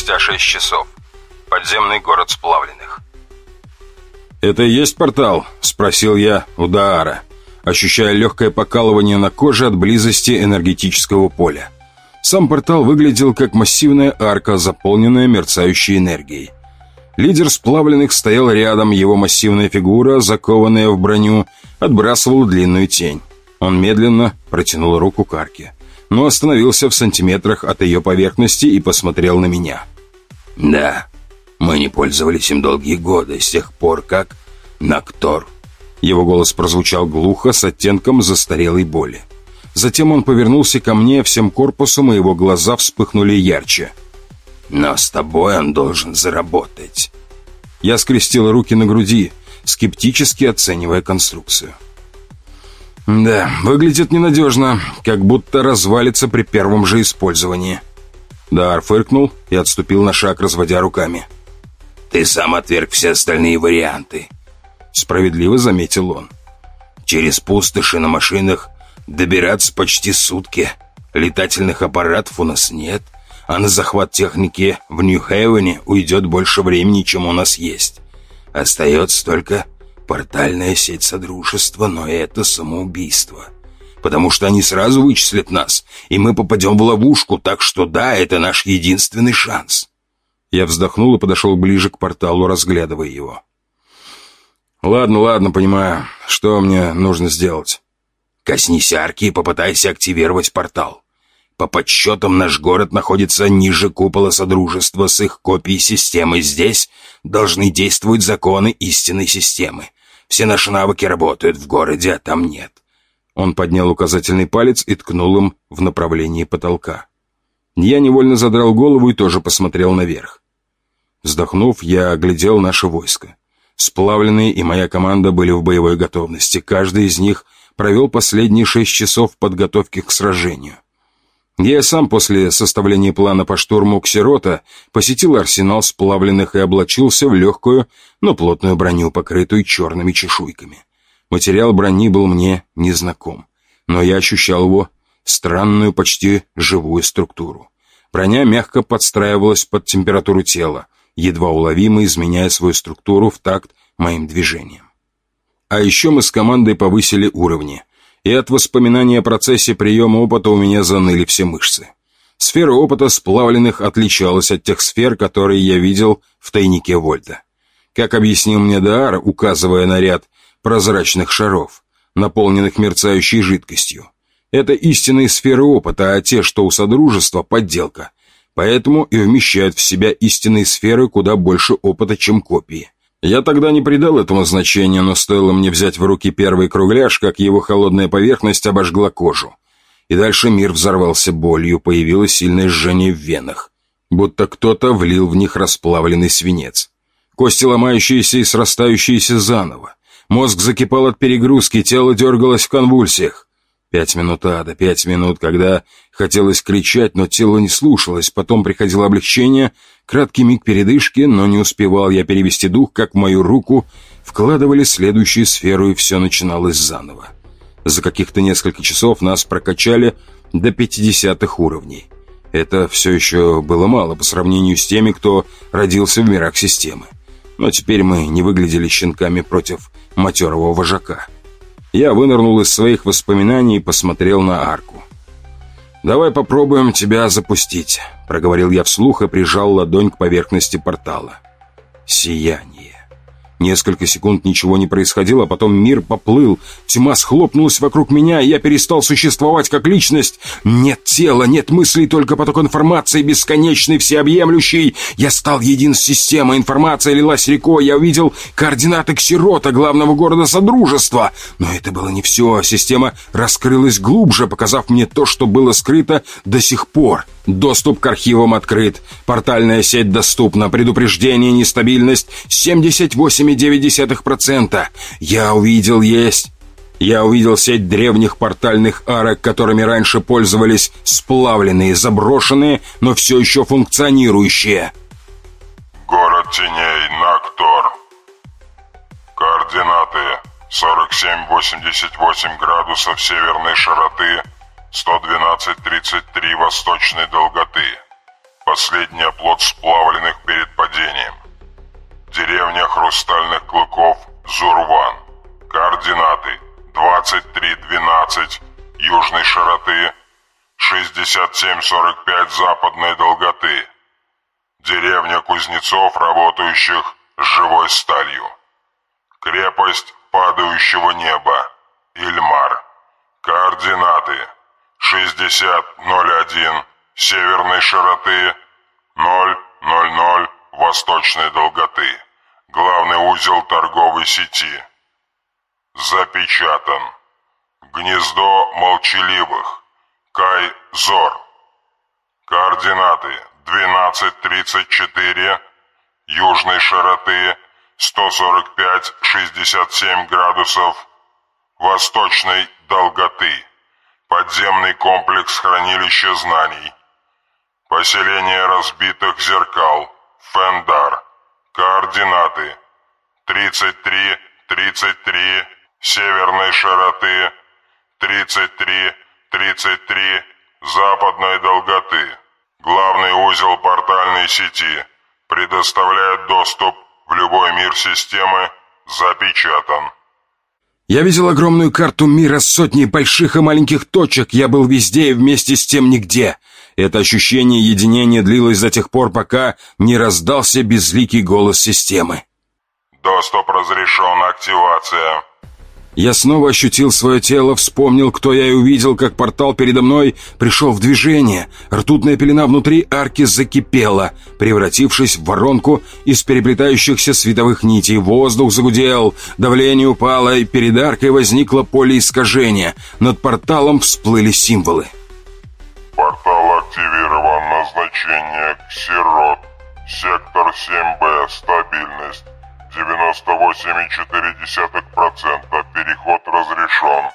спустя 6 часов. Подземный город сплавленных. «Это и есть портал?» — спросил я у Даара, ощущая легкое покалывание на коже от близости энергетического поля. Сам портал выглядел как массивная арка, заполненная мерцающей энергией. Лидер сплавленных стоял рядом, его массивная фигура, закованная в броню, отбрасывала длинную тень. Он медленно протянул руку к арке, но остановился в сантиметрах от ее поверхности и посмотрел на меня. «Да, мы не пользовались им долгие годы, с тех пор как Нактор». Его голос прозвучал глухо, с оттенком застарелой боли. Затем он повернулся ко мне всем корпусом, и его глаза вспыхнули ярче. «Но с тобой он должен заработать». Я скрестил руки на груди, скептически оценивая конструкцию. Да, выглядит ненадежно, как будто развалится при первом же использовании. Дар фыркнул и отступил на шаг, разводя руками. «Ты сам отверг все остальные варианты», — справедливо заметил он. «Через пустоши на машинах добираться почти сутки. Летательных аппаратов у нас нет, а на захват техники в Нью-Хейвене уйдет больше времени, чем у нас есть. Остается только портальная сеть Содружества, но это самоубийство. Потому что они сразу вычислят нас, и мы попадем в ловушку, так что да, это наш единственный шанс. Я вздохнул и подошел ближе к порталу, разглядывая его. «Ладно, ладно, понимаю. Что мне нужно сделать?» «Коснись арки и попытайся активировать портал. По подсчетам, наш город находится ниже купола Содружества с их копией системы. Здесь должны действовать законы истинной системы. Все наши навыки работают в городе, а там нет. Он поднял указательный палец и ткнул им в направлении потолка. Я невольно задрал голову и тоже посмотрел наверх. Вздохнув, я оглядел наше войско. Сплавленные и моя команда были в боевой готовности. Каждый из них провел последние шесть часов подготовки к сражению. Я сам после составления плана по штурму Ксерота посетил арсенал сплавленных и облачился в легкую, но плотную броню, покрытую черными чешуйками. Материал брони был мне незнаком, но я ощущал его странную, почти живую структуру. Броня мягко подстраивалась под температуру тела, едва уловимо изменяя свою структуру в такт моим движениям. А еще мы с командой повысили уровни – и от воспоминания о процессе приема опыта у меня заныли все мышцы. Сфера опыта сплавленных отличалась от тех сфер, которые я видел в тайнике Вольта. Как объяснил мне Даар, указывая на ряд прозрачных шаров, наполненных мерцающей жидкостью. Это истинные сферы опыта, а те, что у Содружества, подделка. Поэтому и вмещают в себя истинные сферы куда больше опыта, чем копии. Я тогда не придал этому значения, но стоило мне взять в руки первый кругляш, как его холодная поверхность обожгла кожу. И дальше мир взорвался болью, появилось сильное жжение в венах, будто кто-то влил в них расплавленный свинец. Кости ломающиеся и срастающиеся заново. Мозг закипал от перегрузки, тело дергалось в конвульсиях. Пять минут ада, пять минут, когда хотелось кричать, но тело не слушалось. Потом приходило облегчение, краткий миг передышки, но не успевал я перевести дух, как в мою руку вкладывали следующую сферу, и все начиналось заново. За каких-то несколько часов нас прокачали до пятидесятых уровней. Это все еще было мало по сравнению с теми, кто родился в мирах системы. Но теперь мы не выглядели щенками против матерого вожака. Я вынырнул из своих воспоминаний и посмотрел на арку. «Давай попробуем тебя запустить», — проговорил я вслух и прижал ладонь к поверхности портала. «Сияние». Несколько секунд ничего не происходило, а потом мир поплыл. Тьма схлопнулась вокруг меня, и я перестал существовать как личность. Нет тела, нет мыслей, только поток информации, бесконечный, всеобъемлющий. Я стал един с системой, информация лилась рекой. Я увидел координаты Ксирота, главного города Содружества. Но это было не все. Система раскрылась глубже, показав мне то, что было скрыто до сих пор. Доступ к архивам открыт. Портальная сеть доступна. Предупреждение, нестабильность 78,9%. Я увидел есть... Я увидел сеть древних портальных арок, которыми раньше пользовались сплавленные, заброшенные, но все еще функционирующие. Город теней, Нактор. Координаты 47,88 градусов северной широты, 112.33 восточной долготы. Последний оплот сплавленных перед падением. Деревня Хрустальных Клыков, Зурван. Координаты 2312 южной широты, 6745 западной долготы. Деревня кузнецов, работающих с живой сталью. Крепость падающего неба, Ильмар. Координаты 6001 северной широты, 000 восточной долготы. Главный узел торговой сети. Запечатан. Гнездо молчаливых. Кай-Зор. Координаты 1234 южной широты 145-67 градусов восточной долготы. Подземный комплекс хранилища знаний. Поселение разбитых зеркал. Фендар. Координаты 33-33 северной широты 33-33 западной долготы. Главный узел портальной сети предоставляет доступ в любой мир системы запечатан. Я видел огромную карту мира с сотней больших и маленьких точек. Я был везде и вместе с тем нигде. Это ощущение единения длилось до тех пор, пока не раздался безликий голос системы. «Доступ разрешен. Активация». Я снова ощутил свое тело, вспомнил, кто я и увидел, как портал передо мной пришел в движение. Ртутная пелена внутри арки закипела, превратившись в воронку из переплетающихся световых нитей. Воздух загудел, давление упало, и перед аркой возникло поле искажения. Над порталом всплыли символы. Назначение Ксерот. Сектор 7Б. Стабильность. 98,4%. Переход разрешен.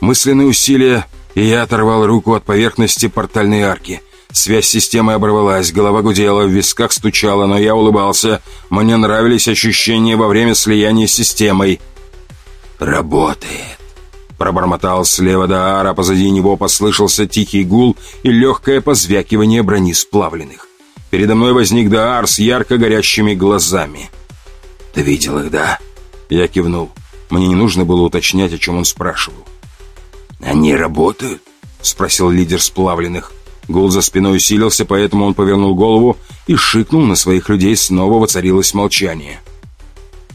Мысленные усилия, и я оторвал руку от поверхности портальной арки. Связь с системой оборвалась, голова гудела, в висках стучала, но я улыбался. Мне нравились ощущения во время слияния с системой. «Работает!» Пробормотал слева Даара, позади него послышался тихий гул и легкое позвякивание брони сплавленных. Передо мной возник Даар с ярко горящими глазами. «Ты видел их, да?» Я кивнул. Мне не нужно было уточнять, о чем он спрашивал. «Они работают?» — спросил лидер сплавленных. Гул за спиной усилился, поэтому он повернул голову и шикнул на своих людей. Снова воцарилось молчание.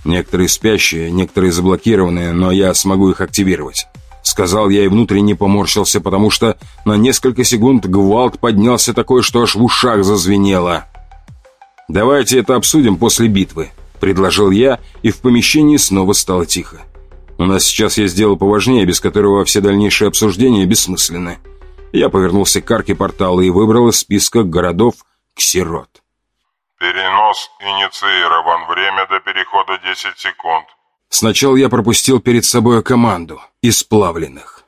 Некоторые спящие, некоторые заблокированные, но я смогу их активировать. Сказал я и внутренне поморщился, потому что на несколько секунд гвалт поднялся такой, что аж в ушах зазвенело. «Давайте это обсудим после битвы», — предложил я, и в помещении снова стало тихо. «У нас сейчас есть дело поважнее, без которого все дальнейшие обсуждения бессмысленны». Я повернулся к арке портала и выбрал из списка городов Ксирот. Перенос инициирован. Время до перехода 10 секунд. Сначала я пропустил перед собой команду из плавленных.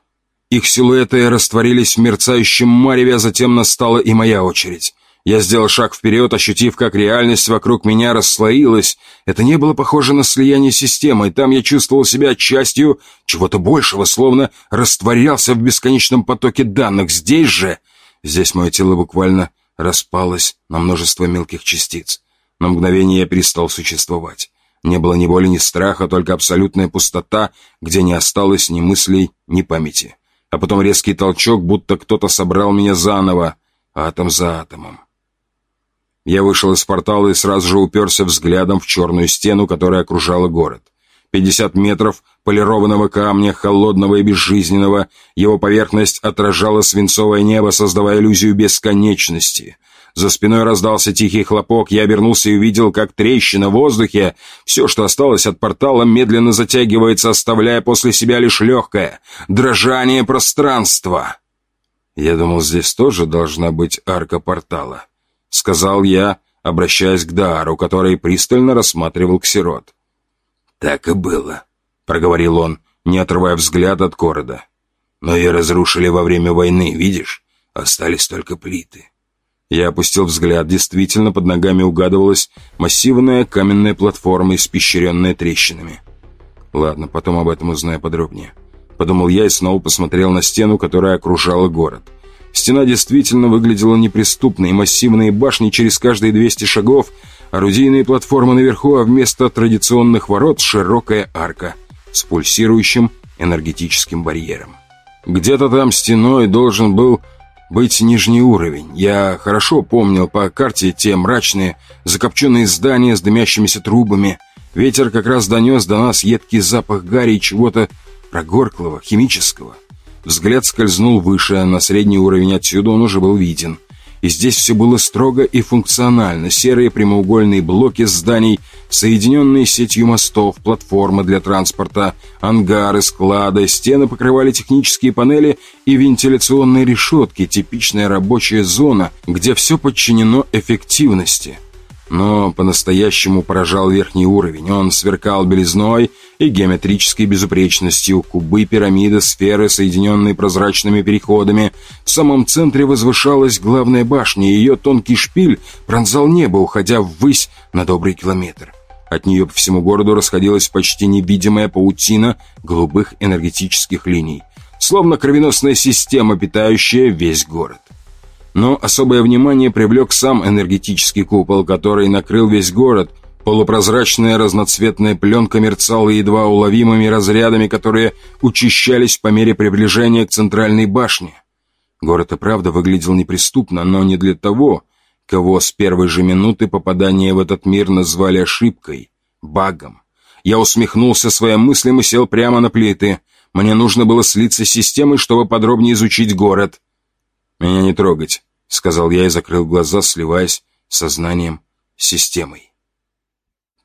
Их силуэты растворились в мерцающем мареве, а затем настала и моя очередь. Я сделал шаг вперед, ощутив, как реальность вокруг меня расслоилась. Это не было похоже на слияние системы, там я чувствовал себя частью чего-то большего, словно растворялся в бесконечном потоке данных. Здесь же... Здесь мое тело буквально распалось на множество мелких частиц. На мгновение я перестал существовать. Не было ни боли, ни страха, только абсолютная пустота, где не осталось ни мыслей, ни памяти. А потом резкий толчок, будто кто-то собрал меня заново, атом за атомом. Я вышел из портала и сразу же уперся взглядом в черную стену, которая окружала город. Пятьдесят метров полированного камня, холодного и безжизненного, его поверхность отражала свинцовое небо, создавая иллюзию бесконечности. За спиной раздался тихий хлопок, я обернулся и увидел, как трещина в воздухе, все, что осталось от портала, медленно затягивается, оставляя после себя лишь легкое дрожание пространства. Я думал, здесь тоже должна быть арка портала. — сказал я, обращаясь к Даару, который пристально рассматривал ксерот. «Так и было», — проговорил он, не отрывая взгляд от города. «Но ее разрушили во время войны, видишь? Остались только плиты». Я опустил взгляд. Действительно, под ногами угадывалась массивная каменная платформа, испещренная трещинами. Ладно, потом об этом узнаю подробнее. Подумал я и снова посмотрел на стену, которая окружала город. Стена действительно выглядела неприступной, массивные башни через каждые 200 шагов, орудийные платформы наверху, а вместо традиционных ворот широкая арка с пульсирующим энергетическим барьером. Где-то там стеной должен был быть нижний уровень. Я хорошо помнил по карте те мрачные, закопченные здания с дымящимися трубами. Ветер как раз донес до нас едкий запах гари и чего-то прогорклого, химического. Взгляд скользнул выше, на средний уровень отсюда он уже был виден. И здесь все было строго и функционально. Серые прямоугольные блоки зданий, соединенные сетью мостов, платформы для транспорта, ангары, склады, стены покрывали технические панели и вентиляционные решетки, типичная рабочая зона, где все подчинено эффективности – но по-настоящему поражал верхний уровень. Он сверкал белизной и геометрической безупречностью. Кубы, пирамиды, сферы, соединенные прозрачными переходами. В самом центре возвышалась главная башня, и ее тонкий шпиль пронзал небо, уходя ввысь на добрый километр. От нее по всему городу расходилась почти невидимая паутина голубых энергетических линий, словно кровеносная система, питающая весь город. Но особое внимание привлек сам энергетический купол, который накрыл весь город. Полупрозрачная разноцветная пленка мерцала едва уловимыми разрядами, которые учащались по мере приближения к центральной башне. Город и правда выглядел неприступно, но не для того, кого с первой же минуты попадания в этот мир назвали ошибкой, багом. Я усмехнулся своим мыслям и сел прямо на плиты. Мне нужно было слиться с системой, чтобы подробнее изучить город. Меня не трогать. — сказал я и закрыл глаза, сливаясь сознанием с системой.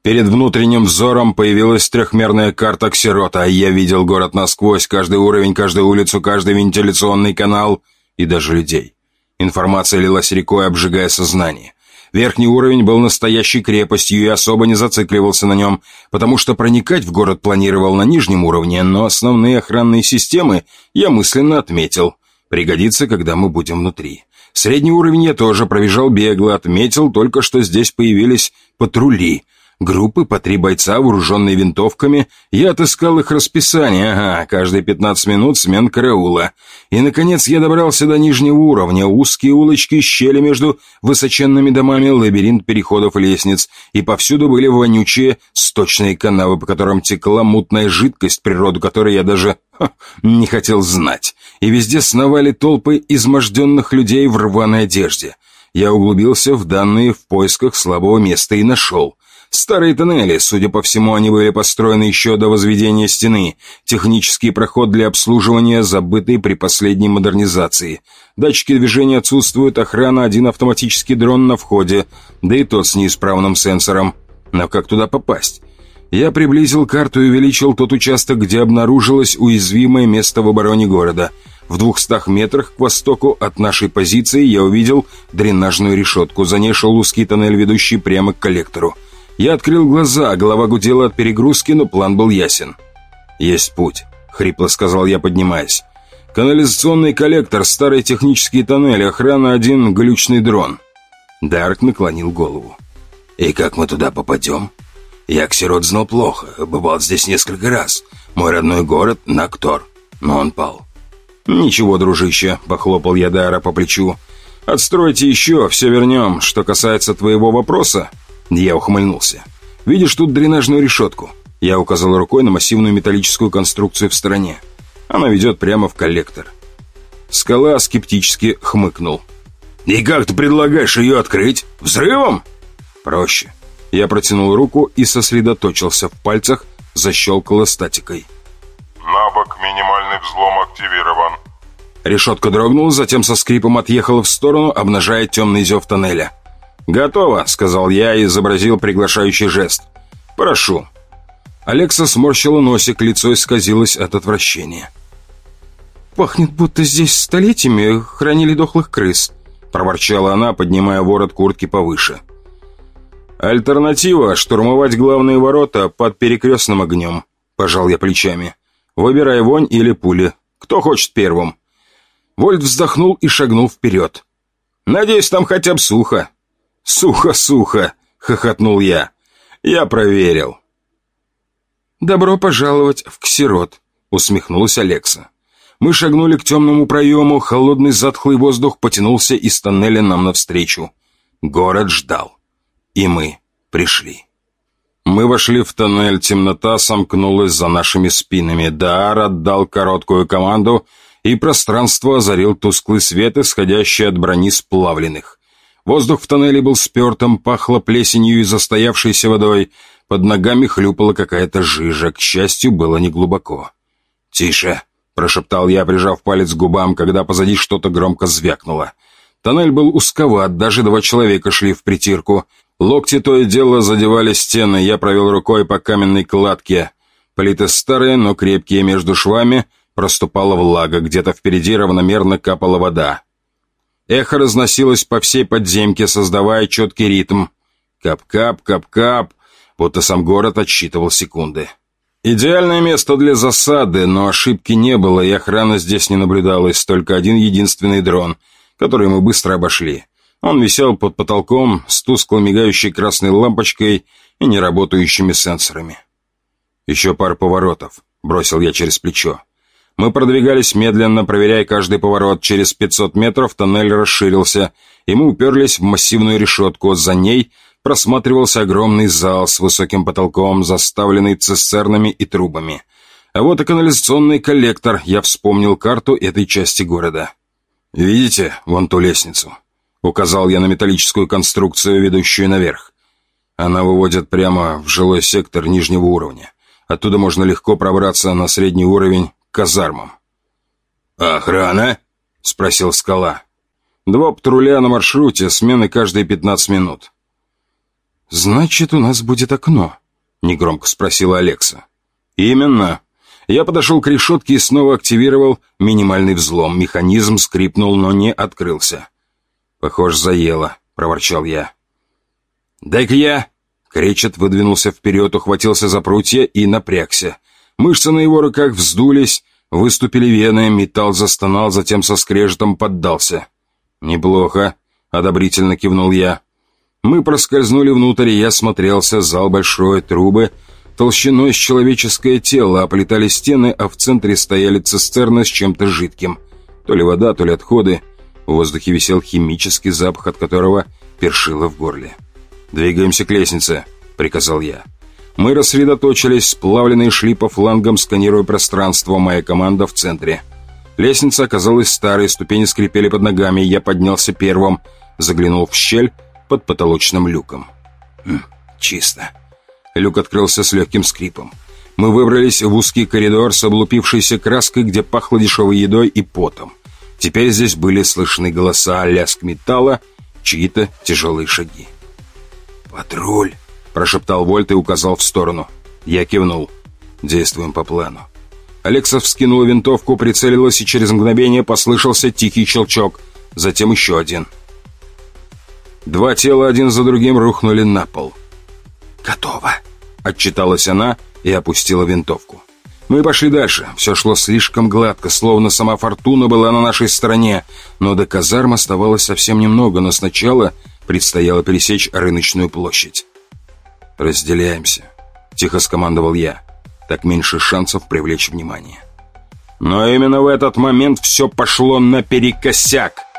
Перед внутренним взором появилась трехмерная карта Ксерота, я видел город насквозь, каждый уровень, каждую улицу, каждый вентиляционный канал и даже людей. Информация лилась рекой, обжигая сознание. Верхний уровень был настоящей крепостью и особо не зацикливался на нем, потому что проникать в город планировал на нижнем уровне, но основные охранные системы я мысленно отметил. Пригодится, когда мы будем внутри. Средний уровень я тоже пробежал бегло, отметил только, что здесь появились патрули. Группы по три бойца, вооруженные винтовками. Я отыскал их расписание, ага, каждые 15 минут смен караула. И, наконец, я добрался до нижнего уровня. Узкие улочки, щели между высоченными домами, лабиринт переходов и лестниц. И повсюду были вонючие сточные канавы, по которым текла мутная жидкость, природу которой я даже ха, не хотел знать и везде сновали толпы изможденных людей в рваной одежде. Я углубился в данные в поисках слабого места и нашел. Старые тоннели, судя по всему, они были построены еще до возведения стены. Технический проход для обслуживания, забытый при последней модернизации. Датчики движения отсутствуют, охрана, один автоматический дрон на входе, да и тот с неисправным сенсором. Но как туда попасть? Я приблизил карту и увеличил тот участок, где обнаружилось уязвимое место в обороне города – в двухстах метрах к востоку от нашей позиции я увидел дренажную решетку. За ней шел узкий тоннель, ведущий прямо к коллектору. Я открыл глаза, голова гудела от перегрузки, но план был ясен. «Есть путь», — хрипло сказал я, поднимаясь. «Канализационный коллектор, старый технический тоннель, охрана один, глючный дрон». Дарк наклонил голову. «И как мы туда попадем?» «Я Ксерот знал плохо, бывал здесь несколько раз. Мой родной город — Нактор, но он пал. «Ничего, дружище», — похлопал я Дара по плечу. «Отстройте еще, все вернем. Что касается твоего вопроса...» Я ухмыльнулся. «Видишь тут дренажную решетку?» Я указал рукой на массивную металлическую конструкцию в стороне. Она ведет прямо в коллектор. Скала скептически хмыкнул. «И как ты предлагаешь ее открыть? Взрывом?» «Проще». Я протянул руку и сосредоточился в пальцах, защелкала статикой. Навык «Минимальный взлом» активирован. Решетка дрогнула, затем со скрипом отъехала в сторону, обнажая темный зев тоннеля. «Готово», — сказал я и изобразил приглашающий жест. «Прошу». Алекса сморщила носик, лицо исказилось от отвращения. «Пахнет, будто здесь столетиями хранили дохлых крыс», — проворчала она, поднимая ворот куртки повыше. «Альтернатива — штурмовать главные ворота под перекрестным огнем», — пожал я плечами. Выбирай вонь или пули. Кто хочет первым?» Вольт вздохнул и шагнул вперед. «Надеюсь, там хотя бы сухо». «Сухо-сухо!» — хохотнул я. «Я проверил». «Добро пожаловать в Ксерот», — усмехнулась Алекса. Мы шагнули к темному проему, холодный затхлый воздух потянулся из тоннеля нам навстречу. Город ждал. И мы пришли. Мы вошли в тоннель, темнота сомкнулась за нашими спинами. Даар отдал короткую команду, и пространство озарил тусклый свет, исходящий от брони сплавленных. Воздух в тоннеле был спертым, пахло плесенью и застоявшейся водой. Под ногами хлюпала какая-то жижа, к счастью, было неглубоко. «Тише!» — прошептал я, прижав палец к губам, когда позади что-то громко звякнуло. Тоннель был узковат, даже два человека шли в притирку. Локти то и дело задевали стены, я провел рукой по каменной кладке. Плиты старые, но крепкие между швами, проступала влага, где-то впереди равномерно капала вода. Эхо разносилось по всей подземке, создавая четкий ритм. Кап-кап, кап-кап, будто сам город отсчитывал секунды. Идеальное место для засады, но ошибки не было, и охрана здесь не наблюдалась, только один единственный дрон, который мы быстро обошли. Он висел под потолком с тускло мигающей красной лампочкой и неработающими сенсорами. «Еще пара поворотов», — бросил я через плечо. Мы продвигались медленно, проверяя каждый поворот. Через 500 метров тоннель расширился, и мы уперлись в массивную решетку. За ней просматривался огромный зал с высоким потолком, заставленный цистернами и трубами. А вот и канализационный коллектор, я вспомнил карту этой части города. «Видите вон ту лестницу?» Указал я на металлическую конструкцию, ведущую наверх. Она выводит прямо в жилой сектор нижнего уровня. Оттуда можно легко пробраться на средний уровень казармам. «Охрана?» — спросил Скала. «Два патруля на маршруте, смены каждые пятнадцать минут. «Значит, у нас будет окно?» — негромко спросила Алекса. «Именно». Я подошел к решетке и снова активировал минимальный взлом. Механизм скрипнул, но не открылся. «Похоже, заело», — проворчал я. «Дай-ка я!» Кречет выдвинулся вперед, ухватился за прутья и напрягся. Мышцы на его руках вздулись, выступили вены, металл застонал, затем со скрежетом поддался. «Неплохо», — одобрительно кивнул я. Мы проскользнули внутрь, и я смотрелся, зал большой, трубы, толщиной с человеческое тело, оплетали стены, а в центре стояли цистерны с чем-то жидким. То ли вода, то ли отходы. В воздухе висел химический запах, от которого першило в горле. «Двигаемся к лестнице», — приказал я. Мы рассредоточились, сплавленные шли по флангам, сканируя пространство, моя команда в центре. Лестница оказалась старой, ступени скрипели под ногами, я поднялся первым, заглянул в щель под потолочным люком. Хм, чисто. Люк открылся с легким скрипом. Мы выбрались в узкий коридор с облупившейся краской, где пахло дешевой едой и потом. Теперь здесь были слышны голоса, лязг металла, чьи-то тяжелые шаги. «Патруль!» – прошептал Вольт и указал в сторону. Я кивнул. «Действуем по плану». Алекса вскинула винтовку, прицелилась, и через мгновение послышался тихий щелчок. Затем еще один – Два тела один за другим рухнули на пол. «Готово!» — отчиталась она и опустила винтовку. Мы пошли дальше. Все шло слишком гладко, словно сама фортуна была на нашей стороне. Но до казарм оставалось совсем немного, но сначала предстояло пересечь рыночную площадь. «Разделяемся», — тихо скомандовал я. «Так меньше шансов привлечь внимание». Но именно в этот момент все пошло наперекосяк —